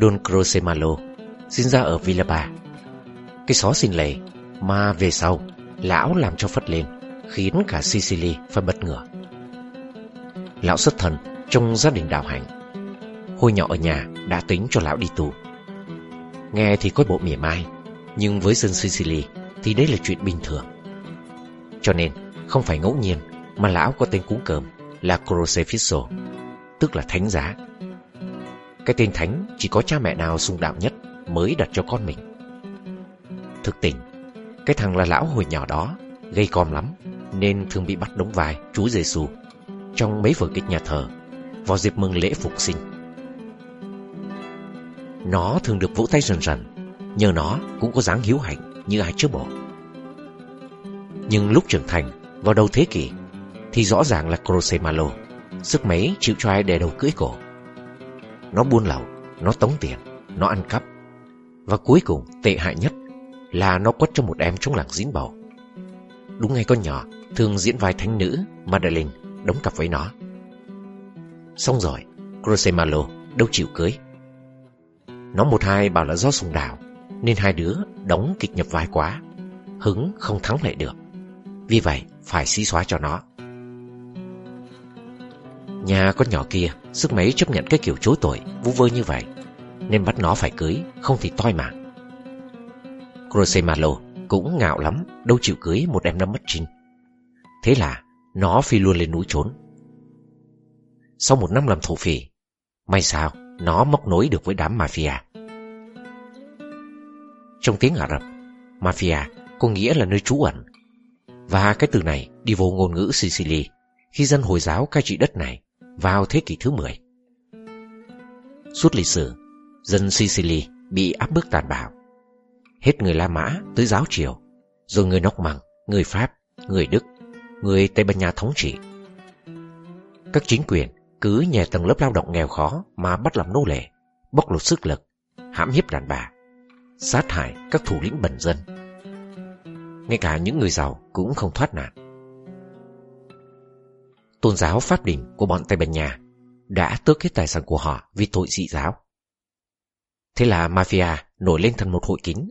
Don Crosemalo sinh ra ở Villaba. Cái xó xin lề mà về sau lão làm cho phất lên khiến cả Sicily phải bất ngờ. Lão xuất thần trong gia đình đạo hành. Hồi nhỏ ở nhà đã tính cho lão đi tù. Nghe thì có bộ mỉa mai, nhưng với dân Sicily thì đấy là chuyện bình thường. Cho nên không phải ngẫu nhiên mà lão có tên cúng cơm là Crocefisso, tức là thánh giá. Cái tên thánh chỉ có cha mẹ nào sung đạo nhất mới đặt cho con mình. Thực tình, cái thằng là lão hồi nhỏ đó gây com lắm nên thường bị bắt đóng vai Chúa Giêsu trong mấy vở kịch nhà thờ vào dịp mừng lễ phục sinh. Nó thường được vỗ tay rần rần, nhờ nó cũng có dáng hiếu hạnh như ai chưa bỏ. Nhưng lúc trưởng thành, vào đầu thế kỷ, thì rõ ràng là Crosemalo, sức mấy chịu cho ai đè đầu cưỡi cổ. Nó buôn lậu, nó tống tiền, nó ăn cắp. Và cuối cùng, tệ hại nhất là nó quất cho một em trong làng dính bầu. Đúng ngay con nhỏ, thường diễn vai thánh nữ Madeline đóng cặp với nó. Xong rồi, Crosemalo đâu chịu cưới. Nó một hai bảo là do sùng đảo, nên hai đứa đóng kịch nhập vai quá. Hứng không thắng lại được. Vì vậy, phải xí xóa cho nó. Nhà con nhỏ kia, sức mấy chấp nhận cái kiểu chối tội, Vũ vơ như vậy, nên bắt nó phải cưới, không thì toi mạng. Crosemalo cũng ngạo lắm, đâu chịu cưới một em năm mất trinh. Thế là nó phi luôn lên núi trốn. Sau một năm làm thổ phỉ, may sao nó móc nối được với đám mafia. Trong tiếng Ả Rập, mafia có nghĩa là nơi trú ẩn. Và cái từ này đi vô ngôn ngữ Sicily khi dân Hồi giáo cai trị đất này vào thế kỷ thứ 10. Suốt lịch sử, dân Sicily bị áp bức tàn bạo. Hết người La Mã tới giáo triều, rồi người Nóc Măng, người Pháp, người Đức, người Tây Ban Nha thống trị. Các chính quyền cứ nhè tầng lớp lao động nghèo khó mà bắt làm nô lệ, bóc lột sức lực, hãm hiếp đàn bà, sát hại các thủ lĩnh bần dân. Ngay cả những người giàu cũng không thoát nạn. Tôn giáo pháp đình của bọn Tây Ban Nha đã tước hết tài sản của họ vì tội dị giáo. Thế là mafia nổi lên thành một hội kín,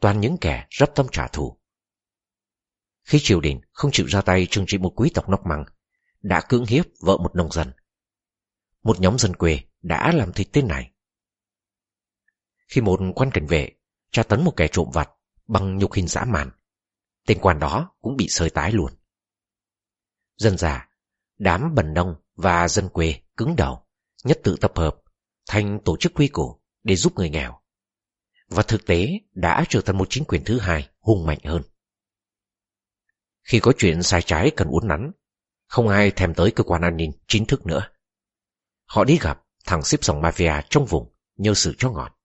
toàn những kẻ rất tâm trả thù. Khi triều đình không chịu ra tay trừng trị một quý tộc nóc măng, đã cưỡng hiếp vợ một nông dân. Một nhóm dân quê đã làm thịt tên này. Khi một quan cảnh vệ tra tấn một kẻ trộm vặt bằng nhục hình dã man, tên quan đó cũng bị sơi tái luôn. Dân già, đám bần nông và dân quê cứng đầu, nhất tự tập hợp thành tổ chức quy củ để giúp người nghèo. Và thực tế đã trở thành một chính quyền thứ hai hùng mạnh hơn. Khi có chuyện sai trái cần uốn nắn, không ai thèm tới cơ quan an ninh chính thức nữa. Họ đi gặp thằng xếp dòng mafia trong vùng nhờ sự cho ngọt.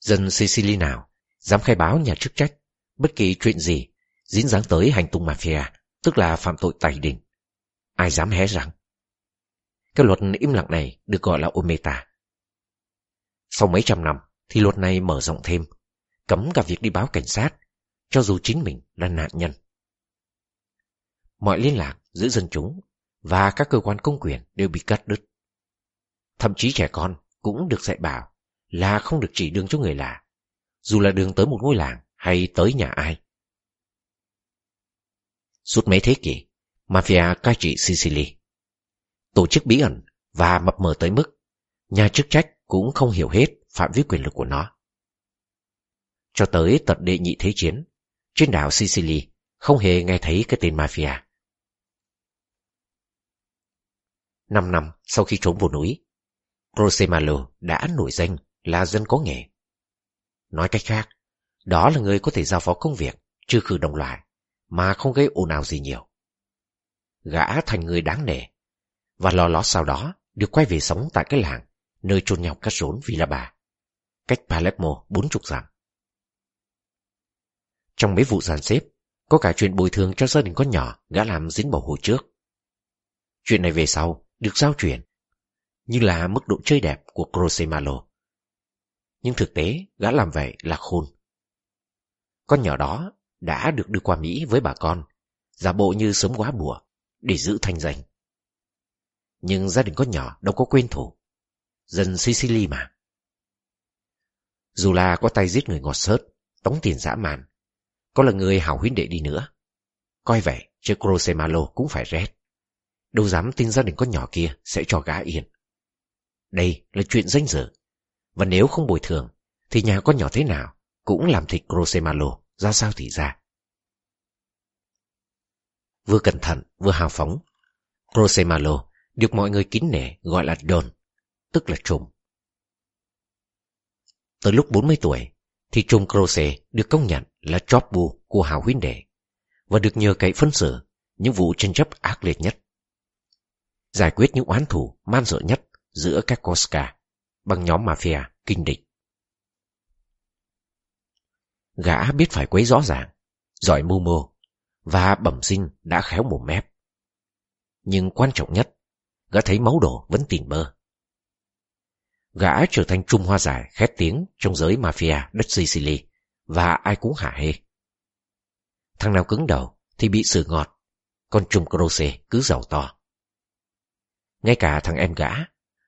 Dân Sicily nào dám khai báo nhà chức trách bất kỳ chuyện gì dính dáng tới hành tung mafia, tức là phạm tội tày đình. Ai dám hé rằng? Cái luật im lặng này được gọi là Ometa. Sau mấy trăm năm thì luật này mở rộng thêm, cấm cả việc đi báo cảnh sát, cho dù chính mình là nạn nhân. Mọi liên lạc giữa dân chúng và các cơ quan công quyền đều bị cắt đứt. Thậm chí trẻ con cũng được dạy bảo là không được chỉ đường cho người lạ, dù là đường tới một ngôi làng hay tới nhà ai. Suốt mấy thế kỷ, mafia cai trị Sicily. Tổ chức bí ẩn và mập mờ tới mức nhà chức trách cũng không hiểu hết phạm vi quyền lực của nó. Cho tới tận đệ nhị thế chiến, trên đảo Sicily không hề nghe thấy cái tên mafia. Năm năm sau khi trốn vào núi, Grosemalo đã nổi danh là dân có nghề. Nói cách khác, đó là người có thể giao phó công việc, trừ khử đồng loại, mà không gây ồn ào gì nhiều. Gã thành người đáng nể, và lo ló sau đó được quay về sống tại cái làng nơi chôn nhau cắt rốn vì là bà, cách Palermo bốn chục dặm. Trong mấy vụ giàn xếp, có cả chuyện bồi thường cho gia đình con nhỏ gã làm dính bầu hồi trước. Chuyện này về sau được giao chuyển, như là mức độ chơi đẹp của Crosemalo. Nhưng thực tế, gã làm vậy là khôn. Con nhỏ đó đã được đưa qua Mỹ với bà con, giả bộ như sớm quá bùa, để giữ thanh danh. Nhưng gia đình con nhỏ đâu có quên thủ. dân Sicily mà. Dù là có tay giết người ngọt sớt, tống tiền dã man, có là người hảo huynh đệ đi nữa. Coi vậy, chứ Crosemalo cũng phải rét. Đâu dám tin gia đình con nhỏ kia sẽ cho gã yên. Đây là chuyện danh dự. Và nếu không bồi thường, thì nhà con nhỏ thế nào cũng làm thịt Crosemalo ra sao thì ra. Vừa cẩn thận, vừa hào phóng, Crosemalo được mọi người kính nể gọi là Don, tức là trùng. Tới lúc 40 tuổi, thì trùng Crose được công nhận là chóp bu của hào huynh đệ và được nhờ cậy phân xử những vụ tranh chấp ác liệt nhất. Giải quyết những oán thủ man dợ nhất giữa các Cosca bằng nhóm mafia kinh địch. Gã biết phải quấy rõ ràng, giỏi mưu mô và bẩm sinh đã khéo mồm mép. Nhưng quan trọng nhất, gã thấy máu đổ vẫn tỉnh bơ. Gã trở thành trung hoa giải khét tiếng trong giới mafia đất Sicily và ai cũng hả hê. Thằng nào cứng đầu thì bị xử ngọt, còn Trung Croce cứ giàu to. Ngay cả thằng em gã,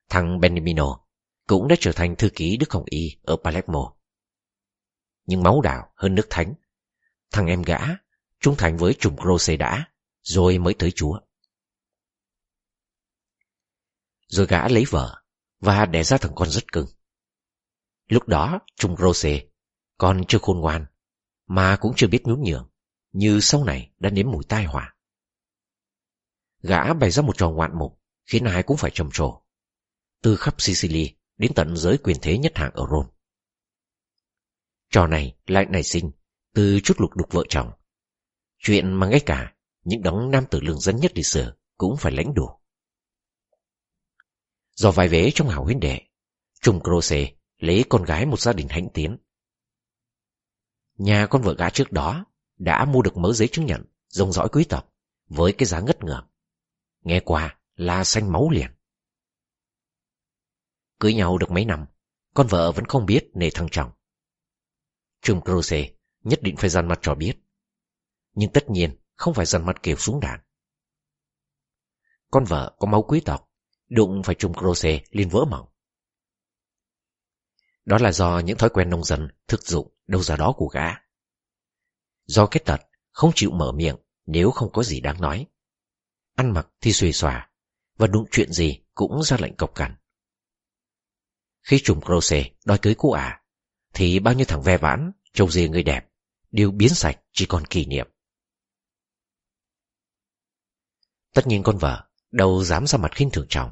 thằng Benimino, cũng đã trở thành thư ký Đức Hồng Y ở Palermo. Nhưng máu đào hơn nước thánh. Thằng em gã trung thành với trùng Croce đã, rồi mới tới Chúa. Rồi gã lấy vợ và đẻ ra thằng con rất cưng. Lúc đó trùng Rose còn chưa khôn ngoan, mà cũng chưa biết nhún nhường, như sau này đã nếm mùi tai họa. Gã bày ra một trò ngoạn mục, khiến ai cũng phải trầm trồ. Từ khắp Sicily đến tận giới quyền thế nhất hạng ở Rome. Trò này lại nảy sinh từ chút lục đục vợ chồng. Chuyện mà ngay cả những đấng nam tử lương dân nhất lịch sử cũng phải lãnh đủ. Do vài vế trong hảo huynh đệ, Trung Croce lấy con gái một gia đình hãnh tiến. Nhà con vợ gã trước đó đã mua được mớ giấy chứng nhận dòng dõi quý tộc với cái giá ngất ngưỡng. Nghe qua là xanh máu liền. Cưới nhau được mấy năm, con vợ vẫn không biết nề thăng chồng Trung Croce nhất định phải dằn mặt cho biết. Nhưng tất nhiên không phải dằn mặt kiểu xuống đạn. Con vợ có máu quý tộc đụng phải trùng Croce liền vỡ mỏng. Đó là do những thói quen nông dân thực dụng đâu ra đó của gã. Do kết tật, không chịu mở miệng nếu không có gì đáng nói. Ăn mặc thì xuề xòa, và đụng chuyện gì cũng ra lệnh cộc cằn. Khi trùng Croce đòi cưới cô ả, thì bao nhiêu thằng ve vãn, trâu dê người đẹp, đều biến sạch chỉ còn kỷ niệm. Tất nhiên con vợ đâu dám ra mặt khinh thường chồng.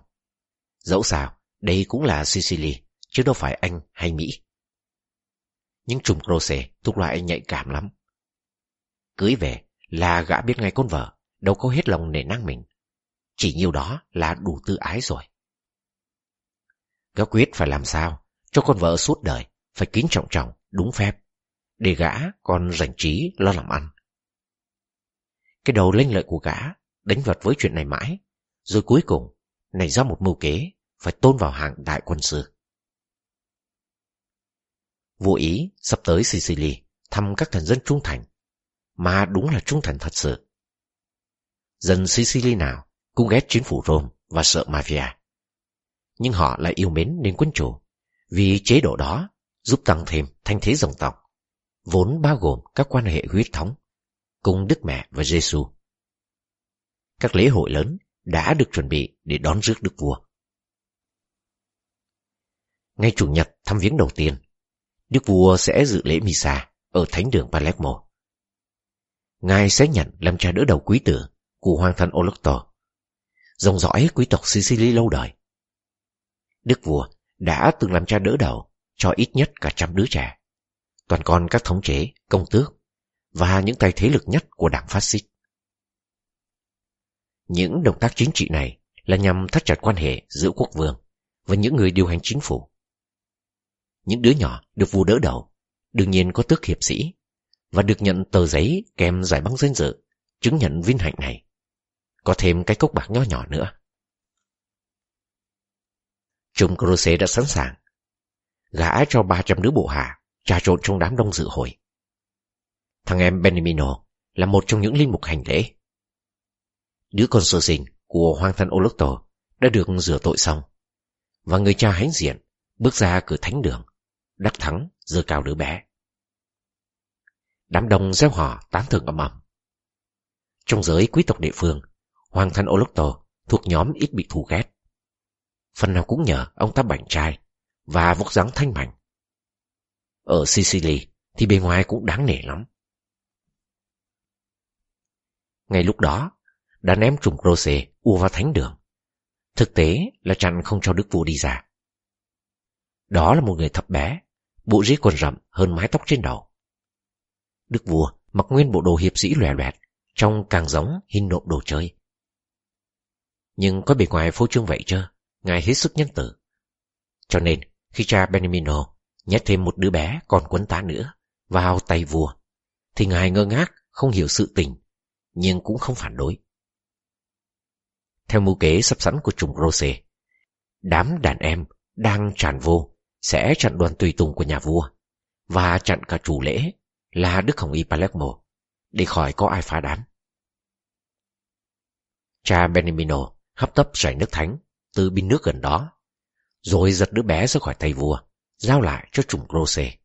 Dẫu sao, đây cũng là Sicily, chứ đâu phải Anh hay Mỹ. Nhưng trùng Croce thuộc loại nhạy cảm lắm. Cưới về là gã biết ngay con vợ, đâu có hết lòng nể năng mình. Chỉ nhiêu đó là đủ tư ái rồi. Gã quyết phải làm sao cho con vợ suốt đời phải kính trọng trọng, đúng phép, để gã còn rảnh trí lo làm ăn. Cái đầu lênh lợi của gã đánh vật với chuyện này mãi, rồi cuối cùng nảy ra một mưu kế phải tôn vào hàng đại quân sư. Vô ý sắp tới Sicily thăm các thần dân trung thành, mà đúng là trung thành thật sự. Dân Sicily nào cũng ghét chính phủ Rome và sợ mafia. Nhưng họ lại yêu mến nền quân chủ, vì chế độ đó giúp tăng thêm thanh thế dòng tộc, vốn bao gồm các quan hệ huyết thống, cùng Đức Mẹ và Giêsu. Các lễ hội lớn đã được chuẩn bị để đón rước Đức Vua. Ngay Chủ nhật thăm viếng đầu tiên, Đức Vua sẽ dự lễ Misa ở Thánh đường Palermo. Ngài sẽ nhận làm cha đỡ đầu quý tử của hoàng thân Olotto, dòng dõi quý tộc Sicily lâu đời. Đức Vua đã từng làm cha đỡ đầu cho ít nhất cả trăm đứa trẻ, toàn con các thống chế, công tước và những tay thế lực nhất của đảng phát xít. Những động tác chính trị này là nhằm thắt chặt quan hệ giữa quốc vương và những người điều hành chính phủ. Những đứa nhỏ được vua đỡ đầu, đương nhiên có tước hiệp sĩ, và được nhận tờ giấy kèm giải băng danh dự, chứng nhận vinh hạnh này. Có thêm cái cốc bạc nho nhỏ nữa. Trung Croce đã sẵn sàng. Gã cho 300 đứa bộ hạ, trà trộn trong đám đông dự hội. Thằng em Benimino là một trong những linh mục hành lễ. Đứa con sơ sinh của hoàng thân Olocto đã được rửa tội xong và người cha hãnh diện bước ra cửa thánh đường, đắc thắng giơ cao đứa bé. Đám đông gieo hò tán thưởng ầm ầm. Trong giới quý tộc địa phương, hoàng thân Olocto thuộc nhóm ít bị thù ghét. Phần nào cũng nhờ ông ta bảnh trai và vóc dáng thanh mảnh. Ở Sicily thì bề ngoài cũng đáng nể lắm. Ngay lúc đó, đàn em trùng Rose ùa vào thánh đường. Thực tế là chặn không cho đức vua đi ra. Đó là một người thấp bé, bộ rít còn rậm hơn mái tóc trên đầu. Đức vua mặc nguyên bộ đồ hiệp sĩ lòe loẹt, trông càng giống hình nộm đồ chơi. Nhưng có bề ngoài phô trương vậy chưa, ngài hết sức nhân tử. Cho nên, khi cha Benimino nhét thêm một đứa bé còn quấn tá nữa vào tay vua, thì ngài ngơ ngác, không hiểu sự tình, nhưng cũng không phản đối. Theo mưu kế sắp sẵn của trùng Rose, đám đàn em đang tràn vô sẽ chặn đoàn tùy tùng của nhà vua và chặn cả chủ lễ là Đức Hồng Y Palermo để khỏi có ai phá đám. Cha Benimino hấp tấp rảy nước thánh từ bình nước gần đó, rồi giật đứa bé ra khỏi tay vua, giao lại cho trùng Croce.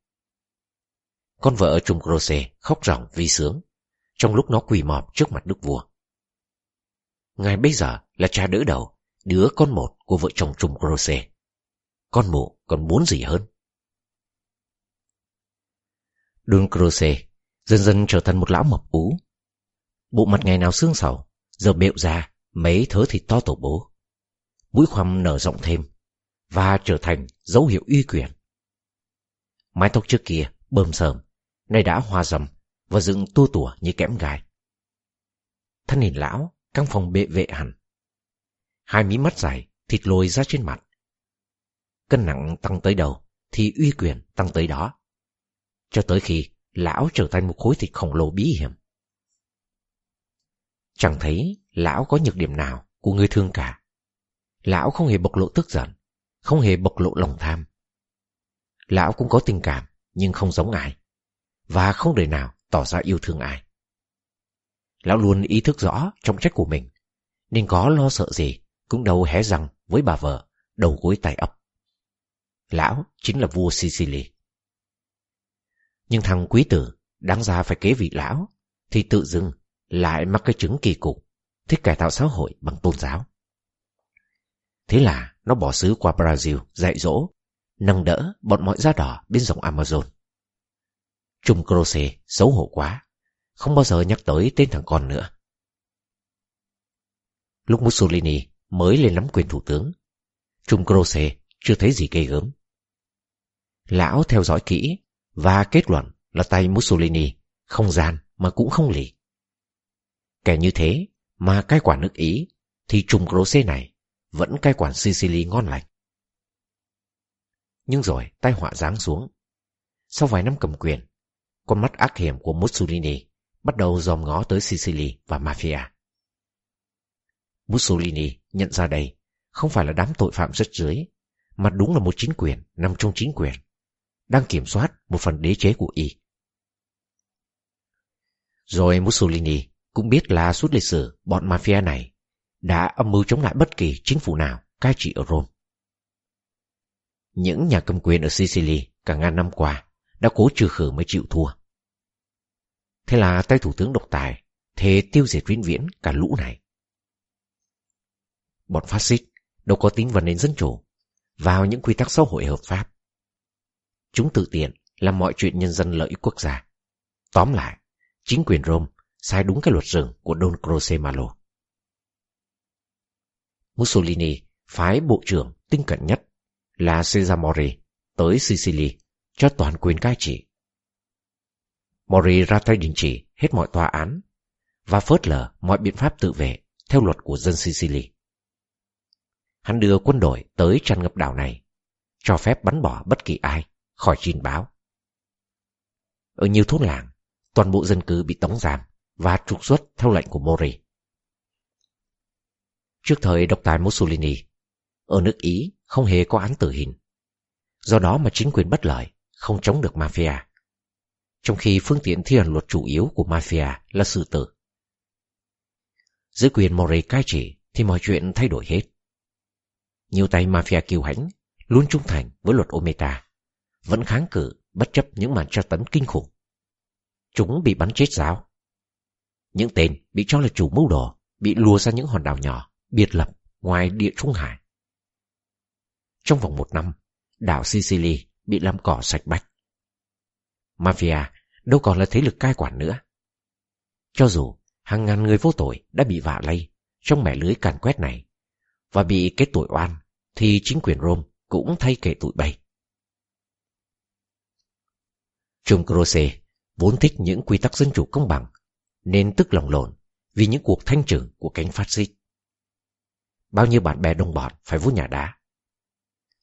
Con vợ trùng Croce khóc ròng vì sướng, trong lúc nó quỳ mọp trước mặt đức vua. Ngài bây giờ là cha đỡ đầu, đứa con một của vợ chồng trùng Croce. Con mụ còn muốn gì hơn? Don Croce dần dần trở thành một lão mập ú. Bộ mặt ngày nào xương sầu, giờ bẹo ra mấy thớ thịt to tổ bố. Mũi khoằm nở rộng thêm và trở thành dấu hiệu uy quyền. Mái tóc trước kia bơm sờm, nay đã hoa rầm và dựng tua tủa như kẽm gai. Thân hình lão, căng phòng bệ vệ hẳn. Hai mí mắt dài, thịt lồi ra trên mặt. Cân nặng tăng tới đầu, thì uy quyền tăng tới đó. Cho tới khi lão trở thành một khối thịt khổng lồ bí hiểm. Chẳng thấy lão có nhược điểm nào của người thương cả. Lão không hề bộc lộ tức giận, không hề bộc lộ lòng tham. Lão cũng có tình cảm, nhưng không giống ai, và không đời nào tỏ ra yêu thương ai. Lão luôn ý thức rõ trọng trách của mình, nên có lo sợ gì cũng đâu hé răng với bà vợ, đầu gối tay ấp. Lão chính là vua Sicily. Nhưng thằng quý tử đáng ra phải kế vị lão, thì tự dưng lại mắc cái chứng kỳ cục, thích cải tạo xã hội bằng tôn giáo. Thế là nó bỏ xứ qua Brazil dạy dỗ, nâng đỡ bọn mọi da đỏ bên dòng Amazon. Trung Croce xấu hổ quá, không bao giờ nhắc tới tên thằng con nữa. Lúc Mussolini mới lên nắm quyền thủ tướng, Trung Croce chưa thấy gì gây gớm. Lão theo dõi kỹ và kết luận là tay Mussolini không gian mà cũng không lì. Kẻ như thế mà cai quả nước Ý thì trùng Croce này vẫn cai quản Sicily ngon lành. Nhưng rồi tai họa giáng xuống. Sau vài năm cầm quyền, con mắt ác hiểm của Mussolini bắt đầu dòm ngó tới Sicily và Mafia. Mussolini nhận ra đây không phải là đám tội phạm rất dưới, mà đúng là một chính quyền nằm trong chính quyền, đang kiểm soát một phần đế chế của Y. Rồi Mussolini cũng biết là suốt lịch sử bọn mafia này đã âm mưu chống lại bất kỳ chính phủ nào cai trị ở Rome. Những nhà cầm quyền ở Sicily cả ngàn năm qua đã cố trừ khử mới chịu thua. Thế là tay thủ tướng độc tài thề tiêu diệt vĩnh viễn cả lũ này. Bọn phát xít đâu có tính vào nền dân chủ, vào những quy tắc xã hội hợp pháp. Chúng tự tiện làm mọi chuyện nhân dân lợi ích quốc gia. Tóm lại, chính quyền Rome sai đúng cái luật rừng của Don Croce Malo. Mussolini phái bộ trưởng tinh cận nhất là Cesare Mori tới Sicily cho toàn quyền cai trị. Mori ra tay đình chỉ hết mọi tòa án và phớt lờ mọi biện pháp tự vệ theo luật của dân Sicily. Hắn đưa quân đội tới tràn ngập đảo này, cho phép bắn bỏ bất kỳ ai khỏi trình báo. Ở nhiều thôn làng, toàn bộ dân cư bị tống giam và trục xuất theo lệnh của Mori. Trước thời độc tài Mussolini, ở nước Ý không hề có án tử hình. Do đó mà chính quyền bất lợi, không chống được mafia. Trong khi phương tiện thi hành luật chủ yếu của mafia là xử tử. Dưới quyền Mori cai trị thì mọi chuyện thay đổi hết. nhiều tay mafia kiêu hãnh, luôn trung thành với luật Ometa, vẫn kháng cự bất chấp những màn tra tấn kinh khủng. Chúng bị bắn chết giáo. Những tên bị cho là chủ mưu đồ bị lùa ra những hòn đảo nhỏ, biệt lập ngoài địa Trung Hải. Trong vòng một năm, đảo Sicily bị làm cỏ sạch bách. Mafia đâu còn là thế lực cai quản nữa. Cho dù hàng ngàn người vô tội đã bị vạ lây trong mẻ lưới càn quét này và bị kết tội oan, thì chính quyền Rome cũng thay kể tụi bay. Trung Croce vốn thích những quy tắc dân chủ công bằng, nên tức lòng lộn vì những cuộc thanh trừng của cánh phát xít. Bao nhiêu bạn bè đồng bọn phải vú nhà đá.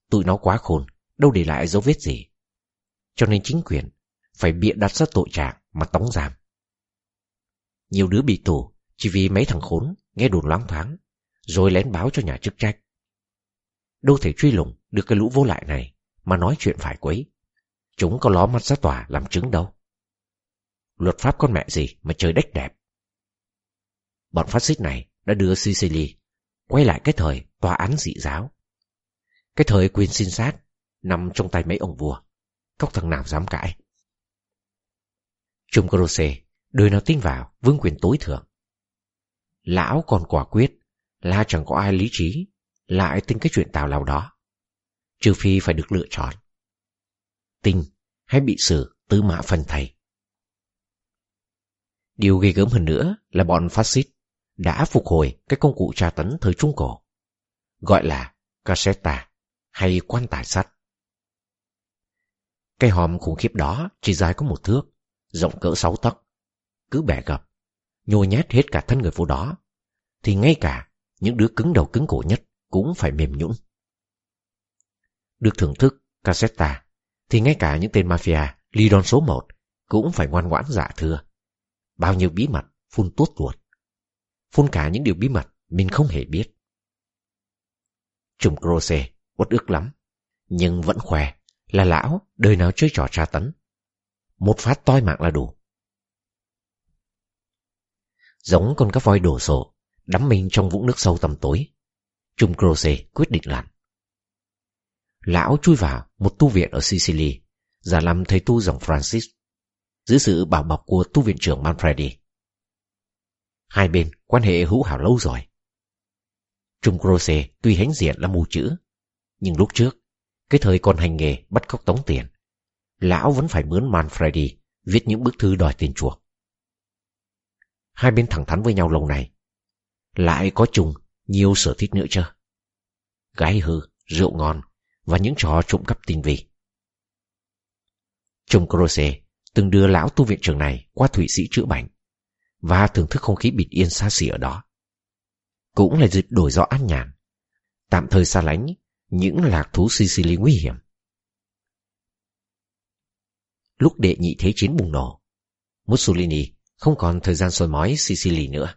Tụi nó quá khôn, đâu để lại dấu vết gì. Cho nên chính quyền phải bịa đặt ra tội trạng mà tống giam. Nhiều đứa bị tù chỉ vì mấy thằng khốn nghe đồn loáng thoáng, rồi lén báo cho nhà chức trách. Đâu thể truy lùng được cái lũ vô lại này mà nói chuyện phải quấy. Chúng có ló mắt ra tòa làm chứng đâu. Luật pháp con mẹ gì mà trời đếch đẹp. Bọn phát xít này đã đưa Sicily quay lại cái thời tòa án dị giáo. Cái thời quyền xin sát nằm trong tay mấy ông vua. Cóc thằng nào dám cãi. Trung Croce đời nào tin vào vương quyền tối thượng. Lão còn quả quyết là chẳng có ai lý trí, lại tin cái chuyện tào lao đó. Trừ phi phải được lựa chọn. Tin hay bị xử tứ mã phần thầy. Điều ghê gớm hơn nữa là bọn phát xít đã phục hồi cái công cụ tra tấn thời Trung Cổ, gọi là cassetta hay quan tài sắt. Cây hòm khủng khiếp đó chỉ dài có một thước, rộng cỡ sáu tấc. Cứ bẻ gập, nhô nhét hết cả thân người vô đó, thì ngay cả những đứa cứng đầu cứng cổ nhất cũng phải mềm nhũn. Được thưởng thức cassetta, thì ngay cả những tên mafia ly đòn số một cũng phải ngoan ngoãn dạ thưa. Bao nhiêu bí mật phun tuốt tuột. Phun cả những điều bí mật mình không hề biết. Trùng Croce uất ức lắm, nhưng vẫn khỏe là lão đời nào chơi trò tra tấn. Một phát toi mạng là đủ. Giống con cá voi đổ sổ, đắm mình trong vũng nước sâu tầm tối. Trung Croce quyết định làm. Lão chui vào một tu viện ở Sicily, giả làm thầy tu dòng Francis, dưới sự bảo bọc của tu viện trưởng Manfredi. Hai bên quan hệ hữu hảo lâu rồi. Trung Croce tuy hãnh diện là mù chữ, nhưng lúc trước, cái thời còn hành nghề bắt cóc tống tiền, lão vẫn phải mướn Manfredi viết những bức thư đòi tiền chuộc. Hai bên thẳng thắn với nhau lâu này, lại có chung nhiều sở thích nữa chưa? Gái hư, rượu ngon và những trò trộm cắp tinh vi. Trung Croce từng đưa lão tu viện trưởng này qua Thụy Sĩ chữa bệnh và thưởng thức không khí bình yên xa xỉ ở đó. Cũng là dịp đổi gió an nhàn, tạm thời xa lánh những lạc thú Sicily nguy hiểm. Lúc đệ nhị thế chiến bùng nổ, Mussolini không còn thời gian soi mói Sicily nữa.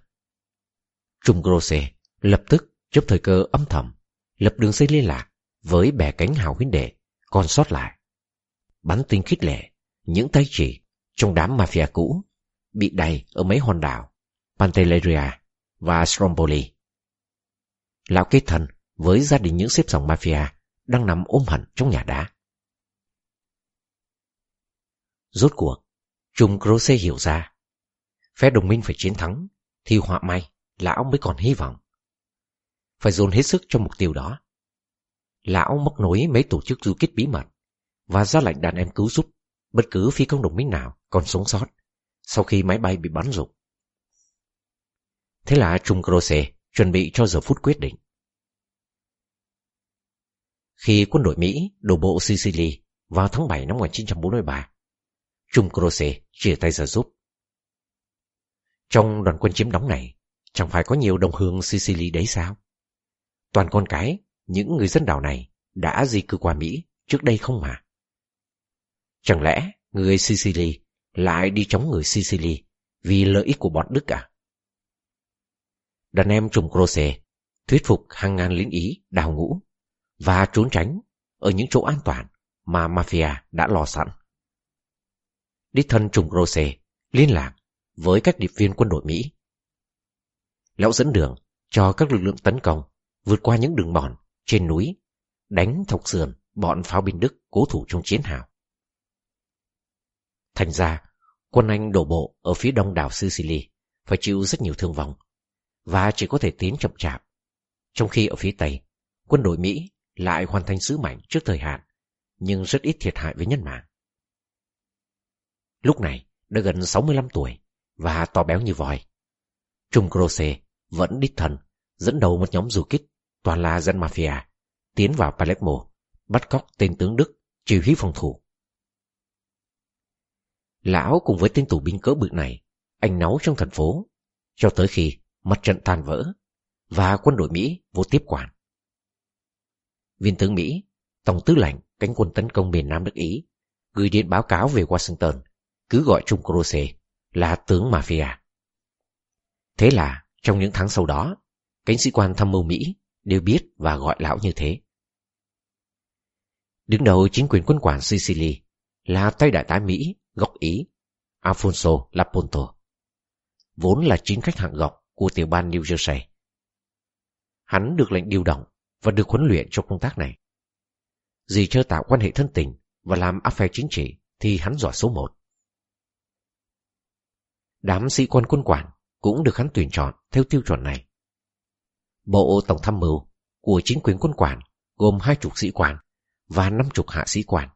Trung Grosse lập tức chấp thời cơ âm thầm, lập đường dây liên lạc với bè cánh hào huynh đệ còn sót lại. Bắn tinh khích lệ, những tay chỉ trong đám mafia cũ bị đầy ở mấy hòn đảo Pantelleria và Stromboli. Lão kết thân với gia đình những xếp dòng mafia đang nằm ôm hận trong nhà đá. Rốt cuộc, Trung Croce hiểu ra, phe đồng minh phải chiến thắng, thì họa may, lão mới còn hy vọng. Phải dồn hết sức cho mục tiêu đó. Lão móc nối mấy tổ chức du kích bí mật và ra lệnh đàn em cứu giúp bất cứ phi công đồng minh nào còn sống sót sau khi máy bay bị bắn rụng. Thế là Trung Croce chuẩn bị cho giờ phút quyết định. Khi quân đội Mỹ đổ bộ Sicily vào tháng 7 năm 1943, Trung Croce chia tay ra giúp. Trong đoàn quân chiếm đóng này, chẳng phải có nhiều đồng hương Sicily đấy sao? Toàn con cái, những người dân đảo này đã di cư qua Mỹ trước đây không mà? Chẳng lẽ người Sicily lại đi chống người Sicily vì lợi ích của bọn Đức à? Đàn em trùng Croce thuyết phục hàng ngàn lính Ý đào ngũ và trốn tránh ở những chỗ an toàn mà mafia đã lo sẵn. Đích thân trùng Croce liên lạc với các điệp viên quân đội Mỹ. Lão dẫn đường cho các lực lượng tấn công vượt qua những đường mòn trên núi, đánh thọc sườn bọn pháo binh Đức cố thủ trong chiến hào. Thành ra, quân Anh đổ bộ ở phía đông đảo Sicily phải chịu rất nhiều thương vong và chỉ có thể tiến chậm chạp. Trong khi ở phía Tây, quân đội Mỹ lại hoàn thành sứ mệnh trước thời hạn, nhưng rất ít thiệt hại với nhân mạng. Lúc này đã gần 65 tuổi và to béo như voi. Trung Croce vẫn đích thân dẫn đầu một nhóm du kích toàn là dân mafia tiến vào Palermo bắt cóc tên tướng Đức chỉ huy phòng thủ. Lão cùng với tên tù binh cỡ bự này anh nấu trong thành phố cho tới khi mặt trận tan vỡ và quân đội Mỹ vô tiếp quản. Viên tướng Mỹ, Tổng tư lệnh cánh quân tấn công miền Nam nước Ý, gửi điện báo cáo về Washington, cứ gọi Trung Croce là tướng mafia. Thế là trong những tháng sau đó, cánh sĩ quan thăm mưu Mỹ đều biết và gọi lão như thế. Đứng đầu chính quyền quân quản Sicily là tay đại tá Mỹ gốc Ý Alfonso Laponto, vốn là chính khách hạng gọc của tiểu ban New Jersey. Hắn được lệnh điều động và được huấn luyện cho công tác này. Dì chơi tạo quan hệ thân tình và làm áp phe chính trị thì hắn giỏi số một. Đám sĩ quan quân quản cũng được hắn tuyển chọn theo tiêu chuẩn này. Bộ Tổng tham mưu của chính quyền quân quản gồm hai chục sĩ quan và năm chục hạ sĩ quan.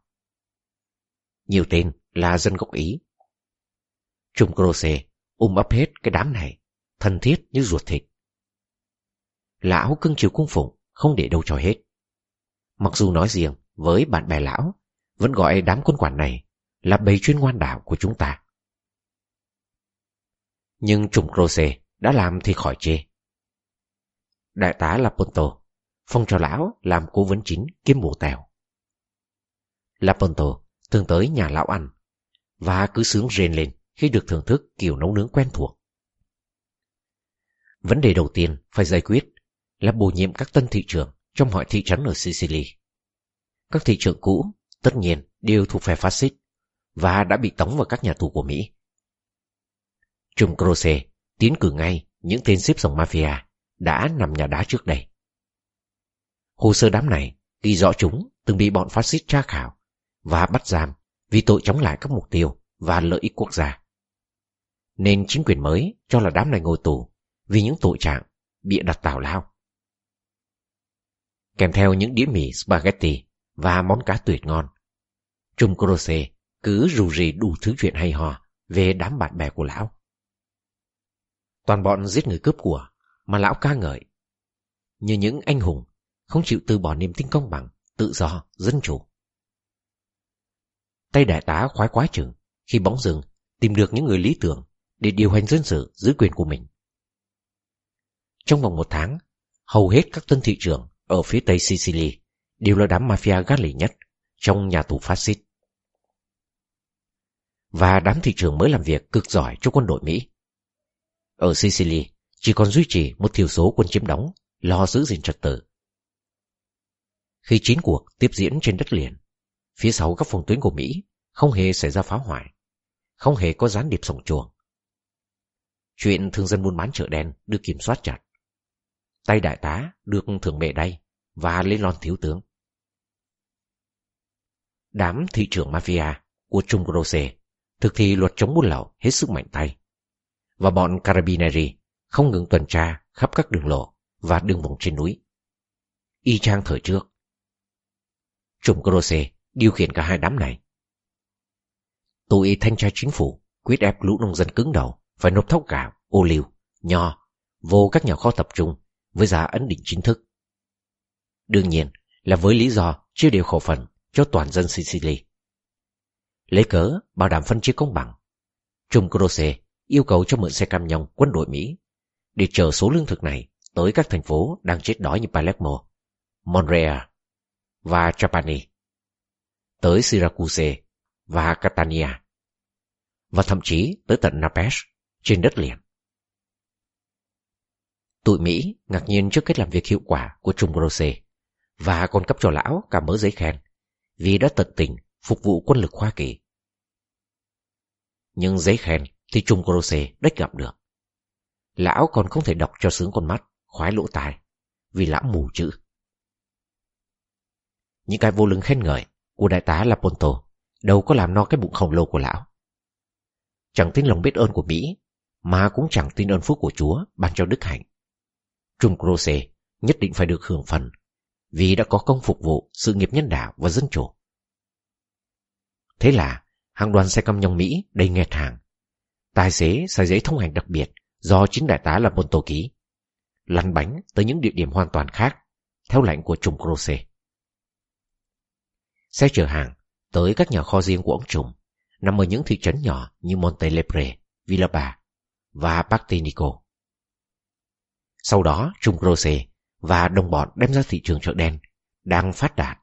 Nhiều tên là dân gốc Ý. Trung Croce ôm ấp hết cái đám này, thân thiết như ruột thịt. Lão cưng chiều cung phụng, không để đâu cho hết. Mặc dù nói riêng với bạn bè lão, vẫn gọi đám quân quản này là bầy chuyên ngoan đạo của chúng ta. Nhưng trùng Croce đã làm thì khỏi chê. Đại tá Laponto phong cho lão làm cố vấn chính kiêm bổ tèo. Laponto thường tới nhà lão ăn và cứ sướng rên lên khi được thưởng thức kiểu nấu nướng quen thuộc. Vấn đề đầu tiên phải giải quyết là bổ nhiệm các tân thị trưởng trong mọi thị trấn ở Sicily. Các thị trưởng cũ, tất nhiên, đều thuộc phe phát xít và đã bị tống vào các nhà tù của Mỹ. Trung Croce tiến cử ngay những tên xếp dòng mafia đã nằm nhà đá trước đây. Hồ sơ đám này ghi rõ chúng từng bị bọn phát xít tra khảo và bắt giam vì tội chống lại các mục tiêu và lợi ích quốc gia. Nên chính quyền mới cho là đám này ngồi tù vì những tội trạng bị đặt tào lao. Kèm theo những đĩa mì spaghetti và món cá tuyệt ngon. Trung Croce cứ rù rì đủ thứ chuyện hay ho về đám bạn bè của lão. Toàn bọn giết người cướp của mà lão ca ngợi. Như những anh hùng không chịu từ bỏ niềm tin công bằng, tự do, dân chủ. Tay đại tá khoái quá chừng khi bóng rừng tìm được những người lý tưởng để điều hành dân sự dưới quyền của mình. Trong vòng một tháng, hầu hết các tân thị trưởng ở phía tây Sicily đều là đám mafia gắt lì nhất trong nhà tù phát xít. Và đám thị trưởng mới làm việc cực giỏi cho quân đội Mỹ. Ở Sicily, chỉ còn duy trì một thiểu số quân chiếm đóng, lo giữ gìn trật tự. Khi chiến cuộc tiếp diễn trên đất liền, phía sau các phòng tuyến của Mỹ không hề xảy ra phá hoại, không hề có gián điệp sổng chuồng. Chuyện thương dân buôn bán chợ đen được kiểm soát chặt. Tay đại tá được thưởng bệ đay và lên lon thiếu tướng. Đám thị trưởng mafia của Trung Grosse thực thi luật chống buôn lậu hết sức mạnh tay. Và bọn Carabinieri không ngừng tuần tra khắp các đường lộ và đường vùng trên núi. Y chang thời trước. Trung Grosse điều khiển cả hai đám này. Tụi thanh tra chính phủ quyết ép lũ nông dân cứng đầu phải nộp thóc gạo, ô liu, nho vô các nhà kho tập trung với giá ấn định chính thức. Đương nhiên là với lý do chưa đều khẩu phần cho toàn dân Sicily. Lấy cớ bảo đảm phân chia công bằng, Trung Croce yêu cầu cho mượn xe cam nhông quân đội Mỹ để chở số lương thực này tới các thành phố đang chết đói như Palermo, Montreal và Trapani, tới Syracuse và Catania, và thậm chí tới tận Naples trên đất liền. Tụi Mỹ ngạc nhiên trước cách làm việc hiệu quả của Trung Rose và còn cấp cho lão cả mớ giấy khen vì đã tận tình phục vụ quân lực Hoa Kỳ. Nhưng giấy khen thì Trung Rose đếch gặp được. Lão còn không thể đọc cho sướng con mắt, khoái lỗ tai, vì lão mù chữ. những cái vô lưng khen ngợi của đại tá Laponto đâu có làm no cái bụng khổng lồ của lão. Chẳng tin lòng biết ơn của Mỹ, mà cũng chẳng tin ơn phúc của Chúa ban cho đức hạnh. Trung Croce nhất định phải được hưởng phần vì đã có công phục vụ sự nghiệp nhân đạo và dân chủ. Thế là hàng đoàn xe cam nhông Mỹ đầy nghẹt hàng. Tài xế xe giấy thông hành đặc biệt do chính đại tá là Bonto ký, lăn bánh tới những địa điểm hoàn toàn khác theo lệnh của Trung Croce. Xe chở hàng tới các nhà kho riêng của ông Trùng nằm ở những thị trấn nhỏ như Montelepre, Villaba và Partinico. Sau đó, Trung Croce và đồng bọn đem ra thị trường chợ đen đang phát đạt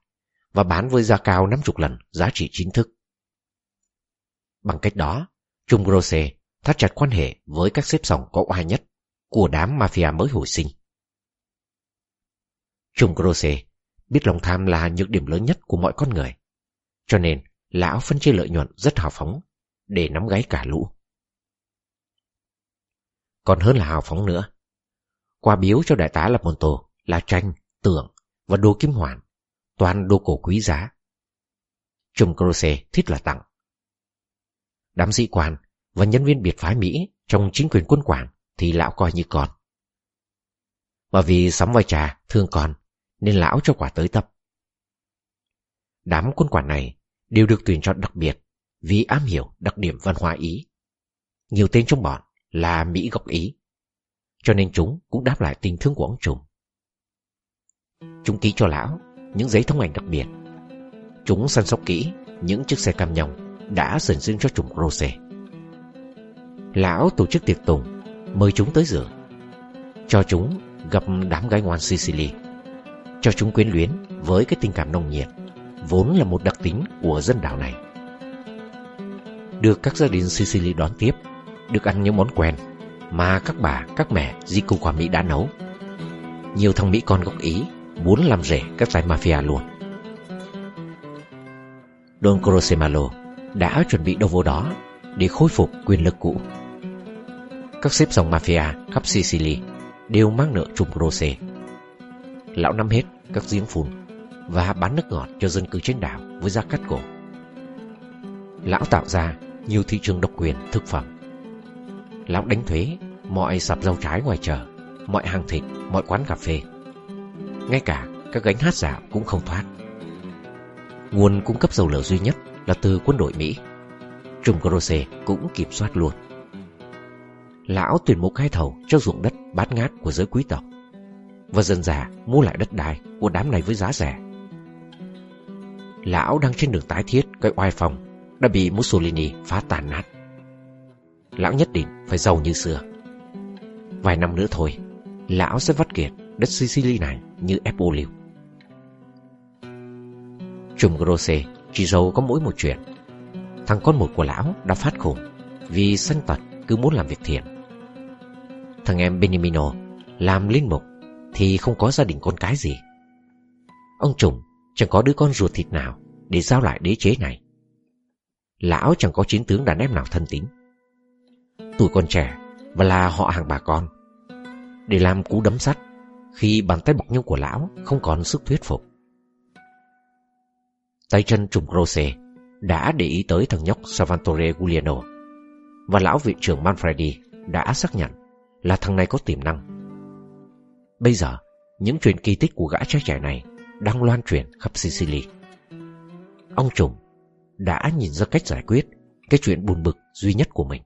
và bán với giá cao 50 lần giá trị chính thức. Bằng cách đó, Trung Croce thắt chặt quan hệ với các xếp sòng có oai nhất của đám mafia mới hồi sinh. Trung Croce biết lòng tham là nhược điểm lớn nhất của mọi con người, cho nên lão phân chia lợi nhuận rất hào phóng để nắm gáy cả lũ. Còn hơn là hào phóng nữa, Quà biếu cho đại tá Lập Monto là tranh, tượng và đồ kim hoàn, toàn đồ cổ quý giá. Trung Croce thích là tặng. Đám sĩ quan và nhân viên biệt phái Mỹ trong chính quyền quân quản thì lão coi như con. Và vì sắm vai trà thương con nên lão cho quả tới tập. Đám quân quản này đều được tuyển chọn đặc biệt vì am hiểu đặc điểm văn hóa Ý. Nhiều tên trong bọn là Mỹ gốc Ý cho nên chúng cũng đáp lại tình thương của ông trùm. Chúng ký cho lão những giấy thông hành đặc biệt. Chúng săn sóc kỹ những chiếc xe cam nhồng đã dần dưng cho trùng Rose. Lão tổ chức tiệc tùng, mời chúng tới rửa. Cho chúng gặp đám gái ngoan Sicily. Cho chúng quyến luyến với cái tình cảm nồng nhiệt, vốn là một đặc tính của dân đảo này. Được các gia đình Sicily đón tiếp, được ăn những món quen mà các bà, các mẹ di cư qua Mỹ đã nấu. Nhiều thằng Mỹ con gốc Ý muốn làm rể các tay mafia luôn. Don Crosemalo đã chuẩn bị đâu vô đó để khôi phục quyền lực cũ. Các xếp dòng mafia khắp Sicily đều mang nợ chung Croce. Lão nắm hết các giếng phun và bán nước ngọt cho dân cư trên đảo với giá cắt cổ. Lão tạo ra nhiều thị trường độc quyền thực phẩm Lão đánh thuế mọi sạp rau trái ngoài chợ, mọi hàng thịt, mọi quán cà phê. Ngay cả các gánh hát dạo cũng không thoát. Nguồn cung cấp dầu lửa duy nhất là từ quân đội Mỹ. Trung Croce cũng kiểm soát luôn. Lão tuyển mục khai thầu cho ruộng đất bát ngát của giới quý tộc và dần dà mua lại đất đai của đám này với giá rẻ. Lão đang trên đường tái thiết cái oai phòng đã bị Mussolini phá tàn nát lão nhất định phải giàu như xưa. Vài năm nữa thôi, lão sẽ vắt kiệt đất Sicily này như ép ô liu. Trùm Grosse chỉ giàu có mỗi một chuyện. Thằng con một của lão đã phát khủng vì sanh tật cứ muốn làm việc thiện. Thằng em Benimino làm linh mục thì không có gia đình con cái gì. Ông Trùng chẳng có đứa con ruột thịt nào để giao lại đế chế này. Lão chẳng có chiến tướng đàn em nào thân tín tuổi còn trẻ và là họ hàng bà con. Để làm cú đấm sắt, khi bàn tay bọc nhung của lão không còn sức thuyết phục. Tay chân trùng Rose đã để ý tới thằng nhóc Savantore Giuliano và lão viện trưởng Manfredi đã xác nhận là thằng này có tiềm năng. Bây giờ, những chuyện kỳ tích của gã trai trẻ này đang loan truyền khắp Sicily. Ông trùng đã nhìn ra cách giải quyết cái chuyện buồn bực duy nhất của mình.